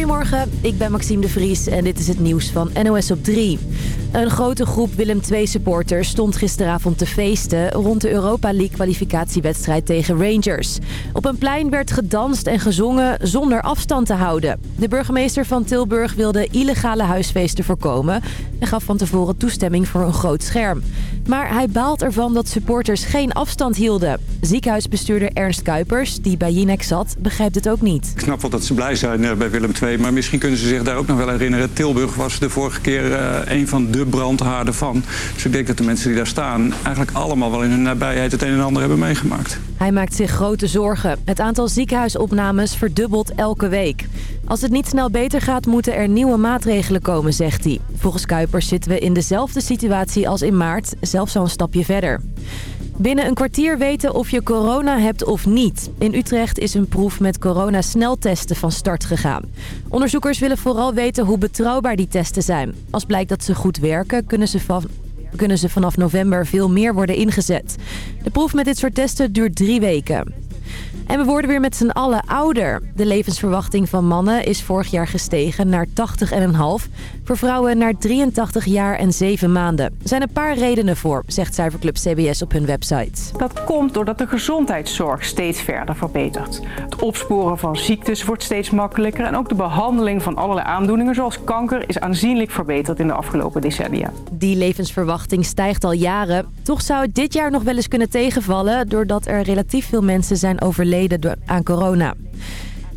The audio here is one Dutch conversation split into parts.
Goedemorgen, ik ben Maxime de Vries en dit is het nieuws van NOS op 3. Een grote groep Willem II-supporters stond gisteravond te feesten... rond de Europa League kwalificatiewedstrijd tegen Rangers. Op een plein werd gedanst en gezongen zonder afstand te houden. De burgemeester van Tilburg wilde illegale huisfeesten voorkomen... en gaf van tevoren toestemming voor een groot scherm. Maar hij baalt ervan dat supporters geen afstand hielden. Ziekenhuisbestuurder Ernst Kuipers, die bij Jinek zat, begrijpt het ook niet. Ik snap wel dat ze blij zijn eh, bij Willem II, maar misschien kunnen ze zich daar ook nog wel herinneren. Tilburg was de vorige keer uh, een van de brandhaarden van. Dus ik denk dat de mensen die daar staan eigenlijk allemaal wel in hun nabijheid het een en ander hebben meegemaakt. Hij maakt zich grote zorgen. Het aantal ziekenhuisopnames verdubbelt elke week. Als het niet snel beter gaat, moeten er nieuwe maatregelen komen, zegt hij. Volgens Kuipers zitten we in dezelfde situatie als in maart, zelfs zo'n stapje verder. Binnen een kwartier weten of je corona hebt of niet. In Utrecht is een proef met corona-sneltesten van start gegaan. Onderzoekers willen vooral weten hoe betrouwbaar die testen zijn. Als blijkt dat ze goed werken, kunnen ze, van, kunnen ze vanaf november veel meer worden ingezet. De proef met dit soort testen duurt drie weken. En we worden weer met z'n allen ouder. De levensverwachting van mannen is vorig jaar gestegen naar 80,5. Voor vrouwen naar 83 jaar en 7 maanden. Er zijn een paar redenen voor, zegt cijferclub CBS op hun website. Dat komt doordat de gezondheidszorg steeds verder verbetert. Het opsporen van ziektes wordt steeds makkelijker. En ook de behandeling van allerlei aandoeningen zoals kanker is aanzienlijk verbeterd in de afgelopen decennia. Die levensverwachting stijgt al jaren. Toch zou het dit jaar nog wel eens kunnen tegenvallen... doordat er relatief veel mensen zijn overleden aan corona.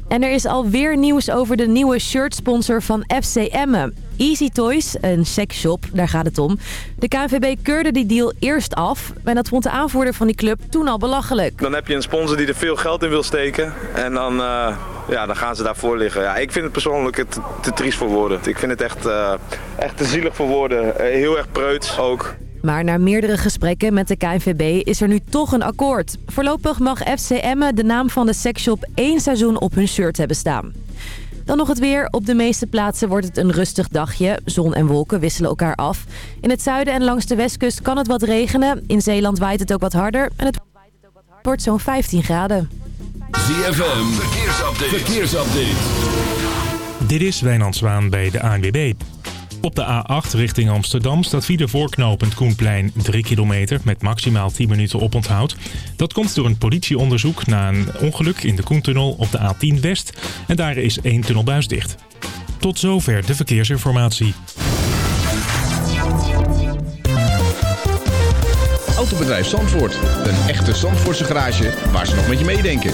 En er is alweer nieuws over de nieuwe shirtsponsor van FC Emmen. Easy Toys, een seksshop, daar gaat het om. De KNVB keurde die deal eerst af. En dat vond de aanvoerder van die club toen al belachelijk. Dan heb je een sponsor die er veel geld in wil steken. En dan, uh, ja, dan gaan ze daarvoor liggen. Ja, ik vind het persoonlijk te, te triest voor woorden. Ik vind het echt, uh, echt te zielig voor woorden. Uh, heel erg preuts ook. Maar na meerdere gesprekken met de KNVB is er nu toch een akkoord. Voorlopig mag FC Emmen de naam van de seksshop één seizoen op hun shirt hebben staan. Dan nog het weer. Op de meeste plaatsen wordt het een rustig dagje. Zon en wolken wisselen elkaar af. In het zuiden en langs de westkust kan het wat regenen. In Zeeland waait het ook wat harder. En het wordt zo'n 15 graden. ZFM, verkeersupdate. verkeersupdate. Dit is Wijnand Zwaan bij de ANWB. Op de A8 richting Amsterdam staat Vierde voorknopend Koenplein 3 kilometer met maximaal 10 minuten oponthoud. Dat komt door een politieonderzoek na een ongeluk in de Koentunnel op de A10 West en daar is één tunnelbuis dicht. Tot zover de verkeersinformatie. Autobedrijf Zandvoort. Een echte Zandvoortse garage waar ze nog met je meedenken.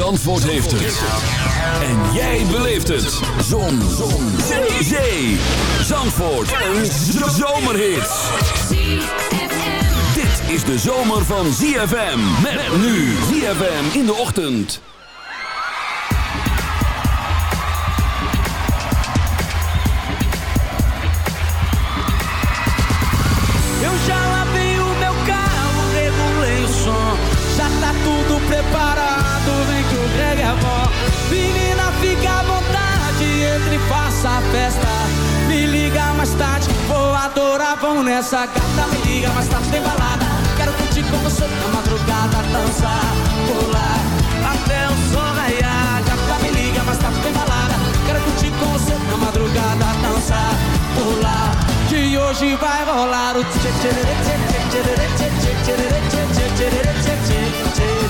Zandvoort heeft het. En jij beleeft het. Zon. Zon. Zee. Zandvoort. Een zomerhit is de zomer van ZFM. Met nu ZFM in de ochtend. Eu já lavei meu carro. Já tá tudo preparado, Menina, fica à vontade, entre e faça a festa. Me liga mais tarde, vou adorar, vamos nessa gata. Me liga mais tarde, tem balada com você na madrugada dançar, pular até o sol raiar. Gata me liga, mas tá bem balada. Quero curtir com você na madrugada dançar, pular. Que hoje vai rolar o tchê tchê tchê tchê tchê tchê tchê tchê tchê tchê tchê tchê tchê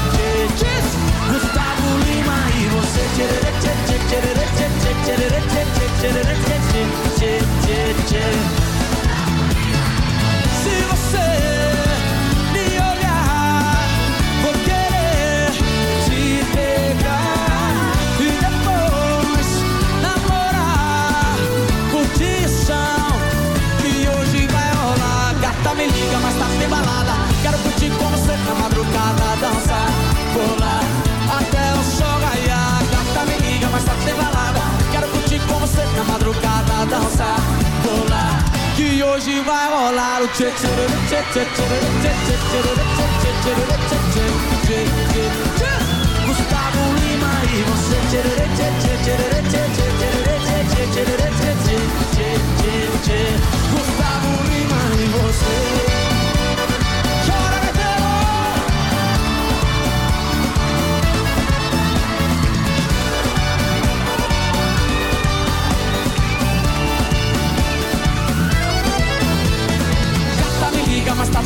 tchê Gustavo Se você me liga, mas tá sem balada. Quero curtir com você na madrugada, tá. Quero curtir com você na madrugada, dançar, pular. Que hoje vai rolar o tchê tchê tchê tchê tchê tchê tchê tchê tchê tchê tchê tchê Gustavo Lima e você tchê tchê tchê tchê tchê tchê tchê tchê tchê tchê tchê tchê Gustavo Lima e você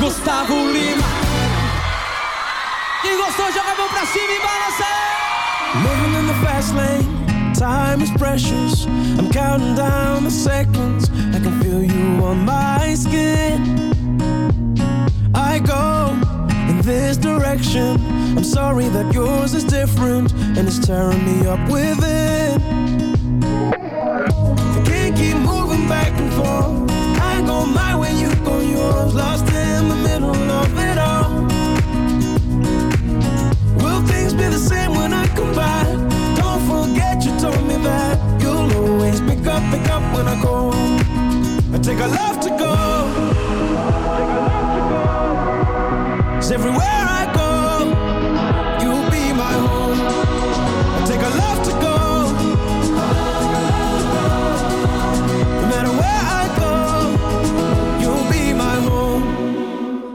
Gustavo Lima. Quem gostou, joga a mão pra cima e balança. Living in the fast lane, time is precious. I'm counting down the seconds. I can feel you on my skin. I go in this direction. I'm sorry that yours is different and it's tearing me up within. I can't keep moving back and forth. I go my way, you go. Lost in the middle of it all. Will things be the same when I come back? Don't forget you told me that you'll always pick up, pick up when I go. I take a love to go. Cause everywhere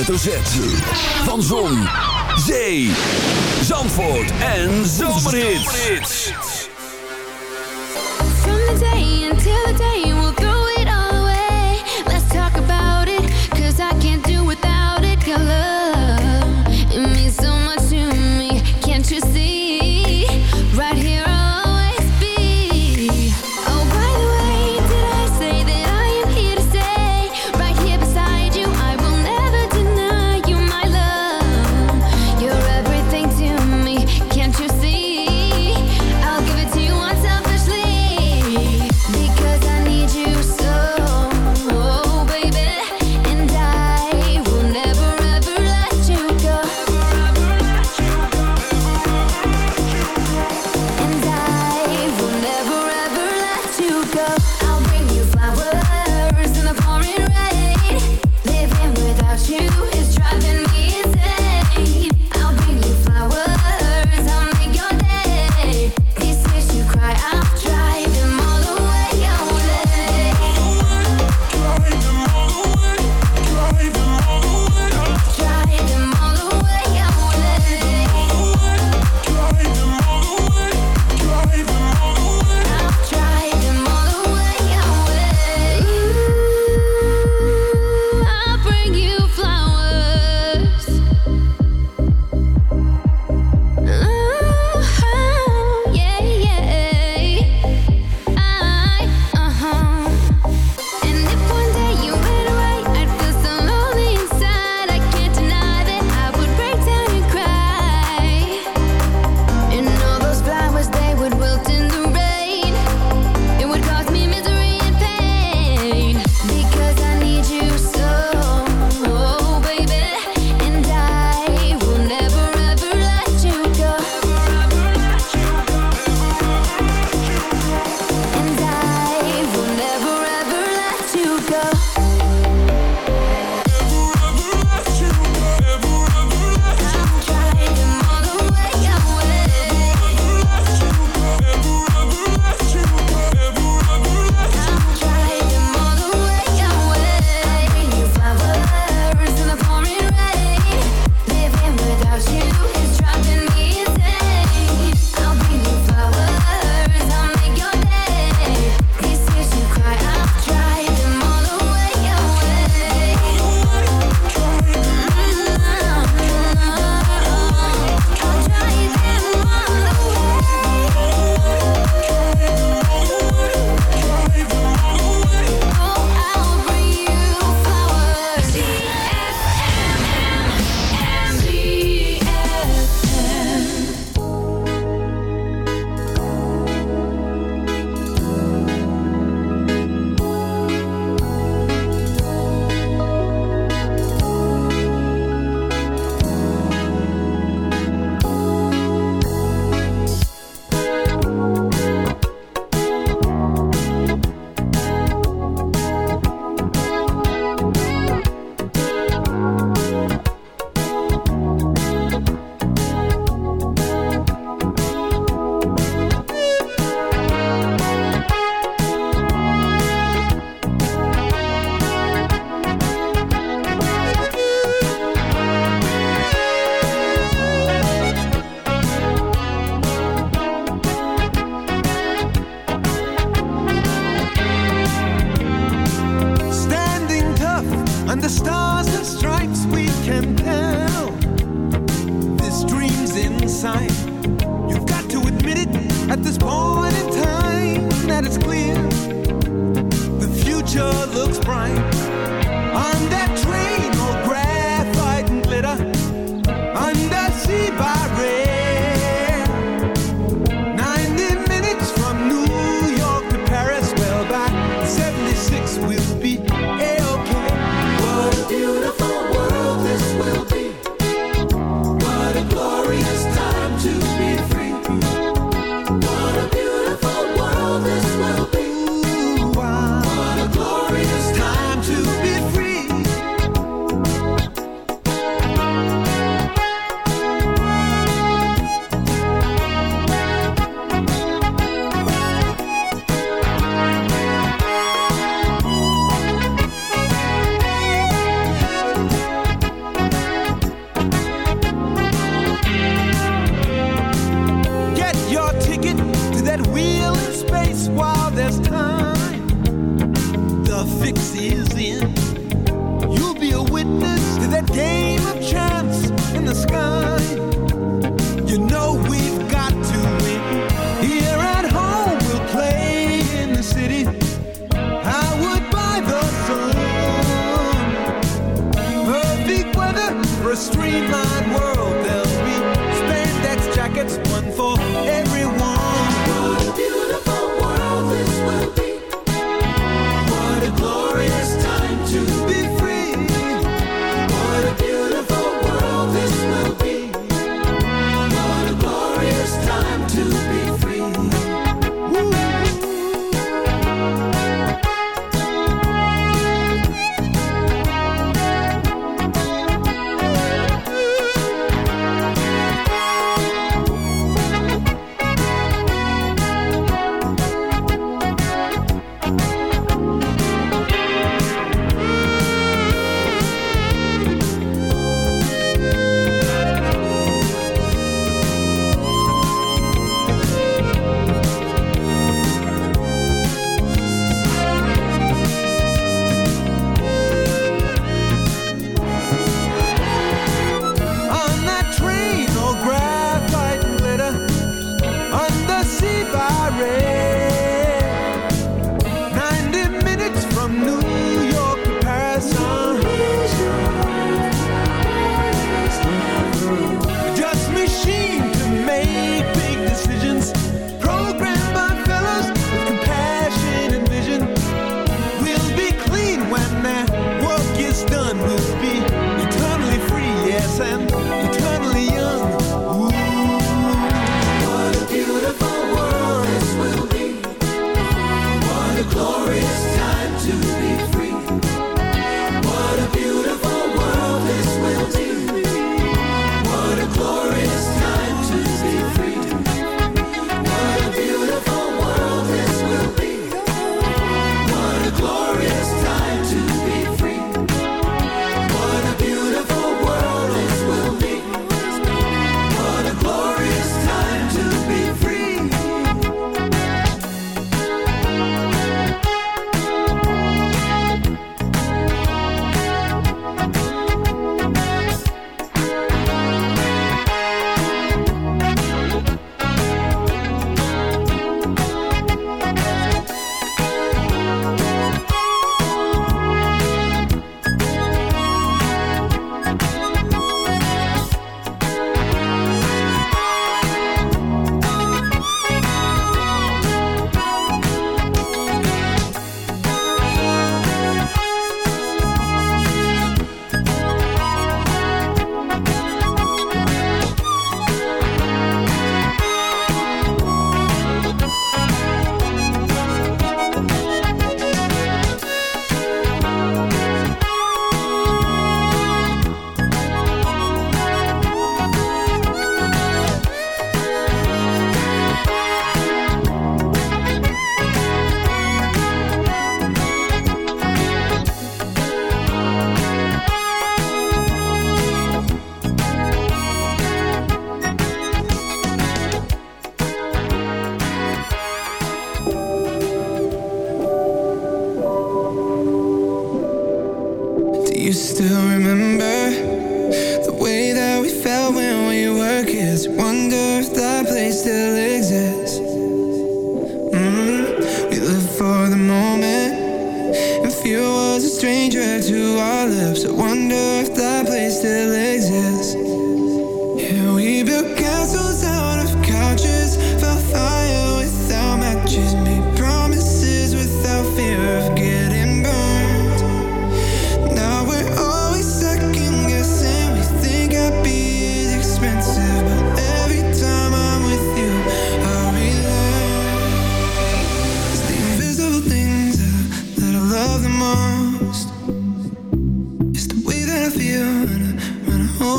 Met een hoofdletter Z. Van Zon,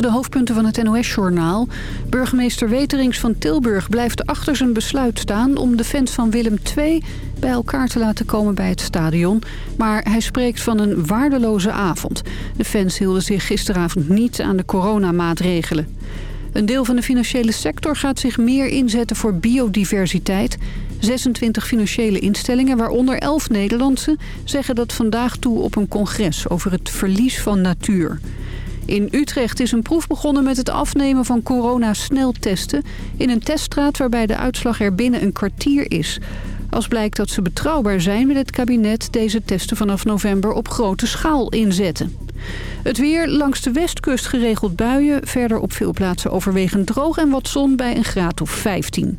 De hoofdpunten van het NOS-journaal. Burgemeester Weterings van Tilburg blijft achter zijn besluit staan... om de fans van Willem II bij elkaar te laten komen bij het stadion. Maar hij spreekt van een waardeloze avond. De fans hielden zich gisteravond niet aan de coronamaatregelen. Een deel van de financiële sector gaat zich meer inzetten voor biodiversiteit. 26 financiële instellingen, waaronder 11 Nederlandse... zeggen dat vandaag toe op een congres over het verlies van natuur. In Utrecht is een proef begonnen met het afnemen van coronasneltesten... in een teststraat waarbij de uitslag er binnen een kwartier is. Als blijkt dat ze betrouwbaar zijn wil het kabinet deze testen vanaf november op grote schaal inzetten. Het weer langs de westkust geregeld buien, verder op veel plaatsen overwegend droog en wat zon bij een graad of 15.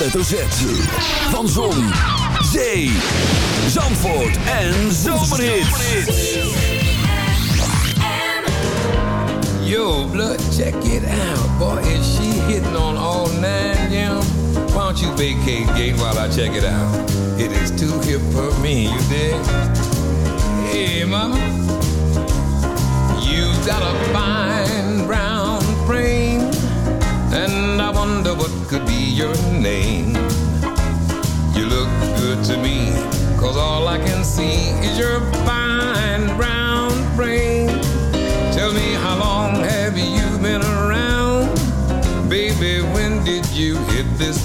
Hoofdletter Z. Van Zon, Zee, Zandvoort en Zomerhits. Yo, blood, check it out. Boy, is she hitting on all nine, yeah? Why don't you vacate gate while I check it out? It is too hip for me, you dig? Hey, mama.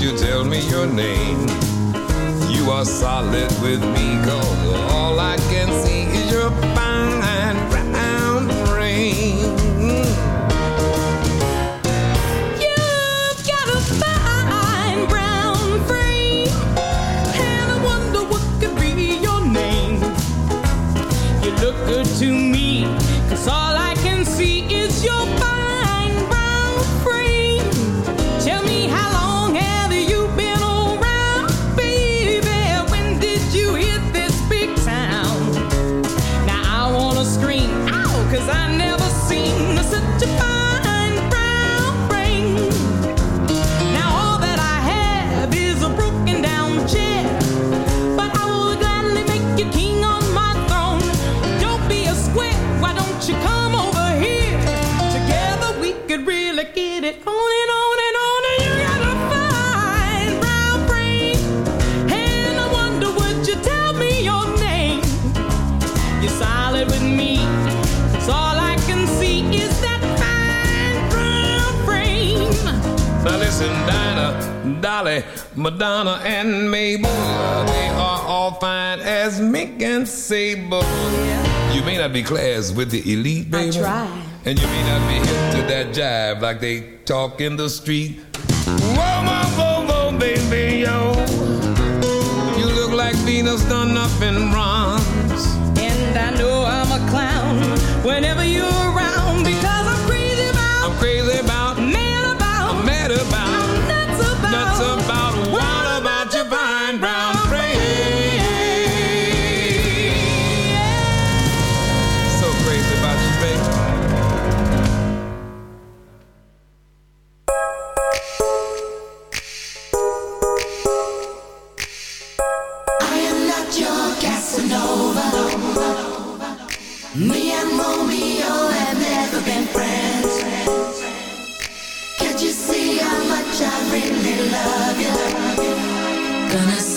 you tell me your name? You are solid with me, cause all I can see is your fine with the elite, baby. try. And you may not be hip to that jive like they talk in the street.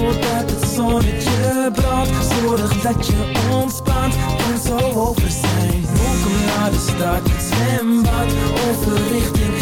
dat het zonnetje brandt. Zorg dat je ontspant, kan zo over zijn. Welkom naar de stad, het zwembad Over richting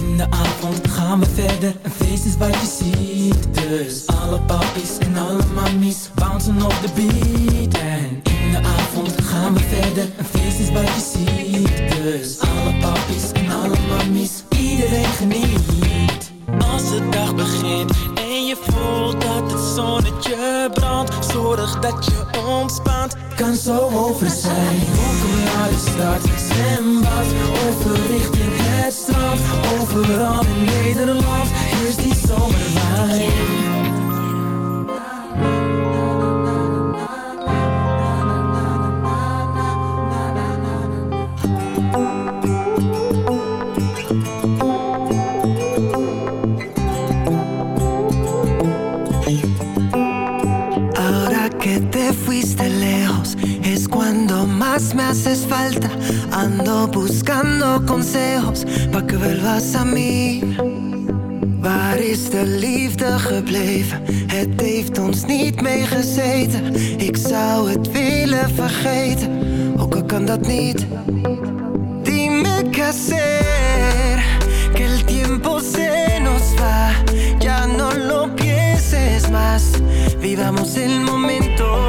In de avond gaan we verder, een feest is wat je ziet Dus alle papies en alle mammies bouncen op de beat. En in de avond gaan we verder, een feest is wat je ziet Dus alle papies en alle mammies, iedereen geniet. Als de dag begint en je voelt dat het zonnetje brandt Zorg dat je ontspant, kan zo over zijn. Welkom naar de stad, zwembad, over richting het strand Overal in Nederland is die zomerwijn más me haces falta. Ando buscando consejos pa' que vuelvas a mí. Waar is de liefde gebleven? Het heeft ons niet meegezeten. Ik zou het willen vergeten, ook kan dat niet. Dime qué hacer, que el tiempo se nos va. Ya no lo pienses más, vivamos el momento.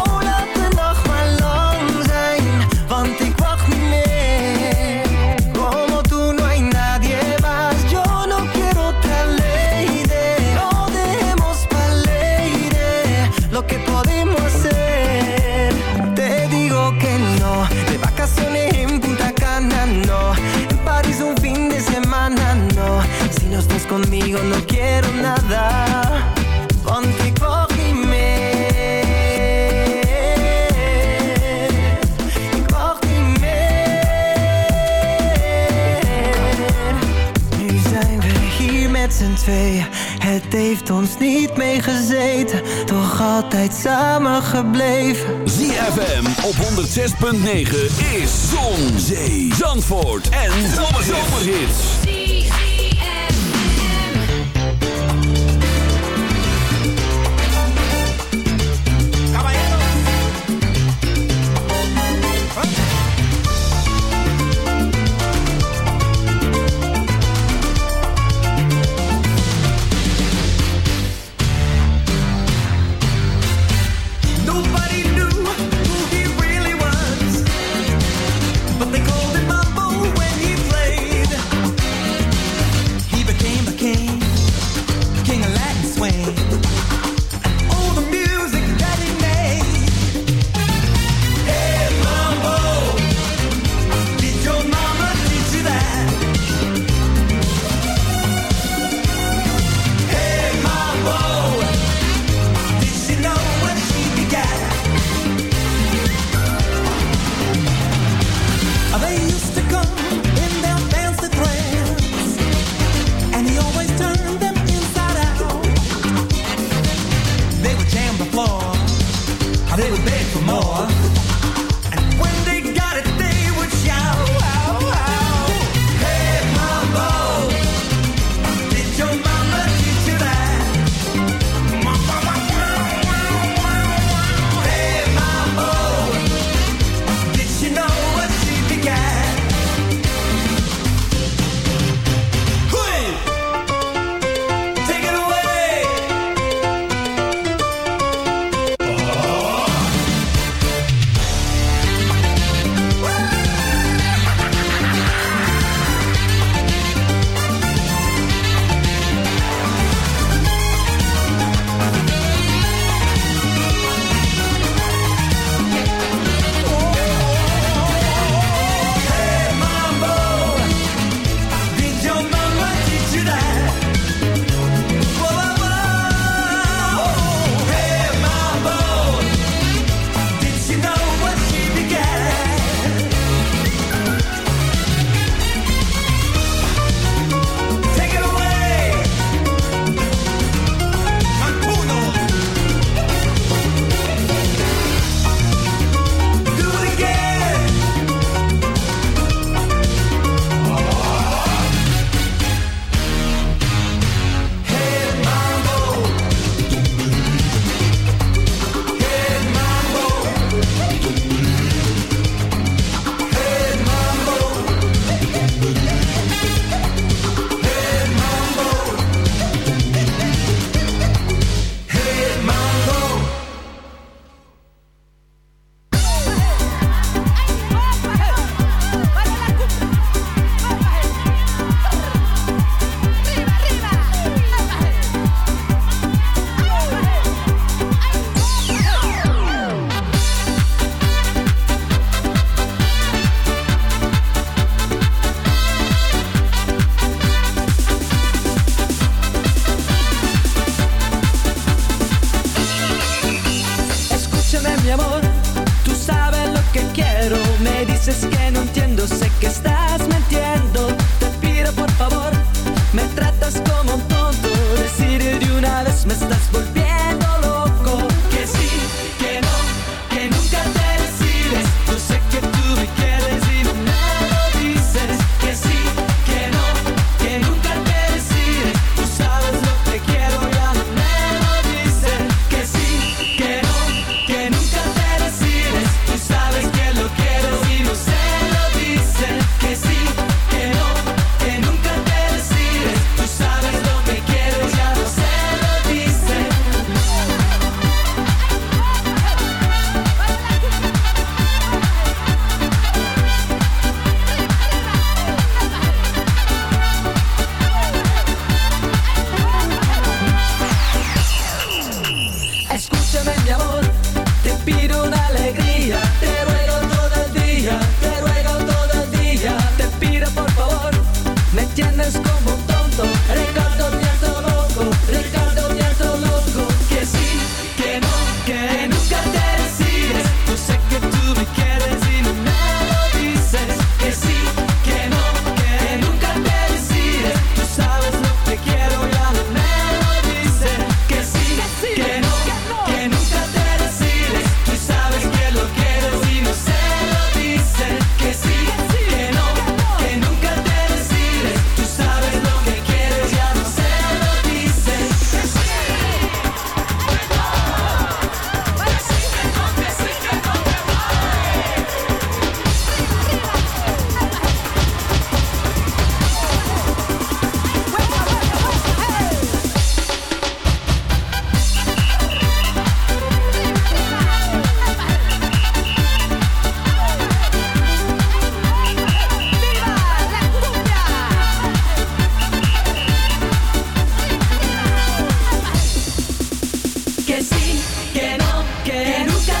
conmigo no nada, want ik wacht niet meer. Ik wacht niet meer. Nu zijn we hier met z'n tweeën. Het heeft ons niet meegezeten, toch altijd samen gebleven. ZFM op 106.9 is Zon, Zee, Zandvoort en Zomerhits. que sí, que no, que nunca.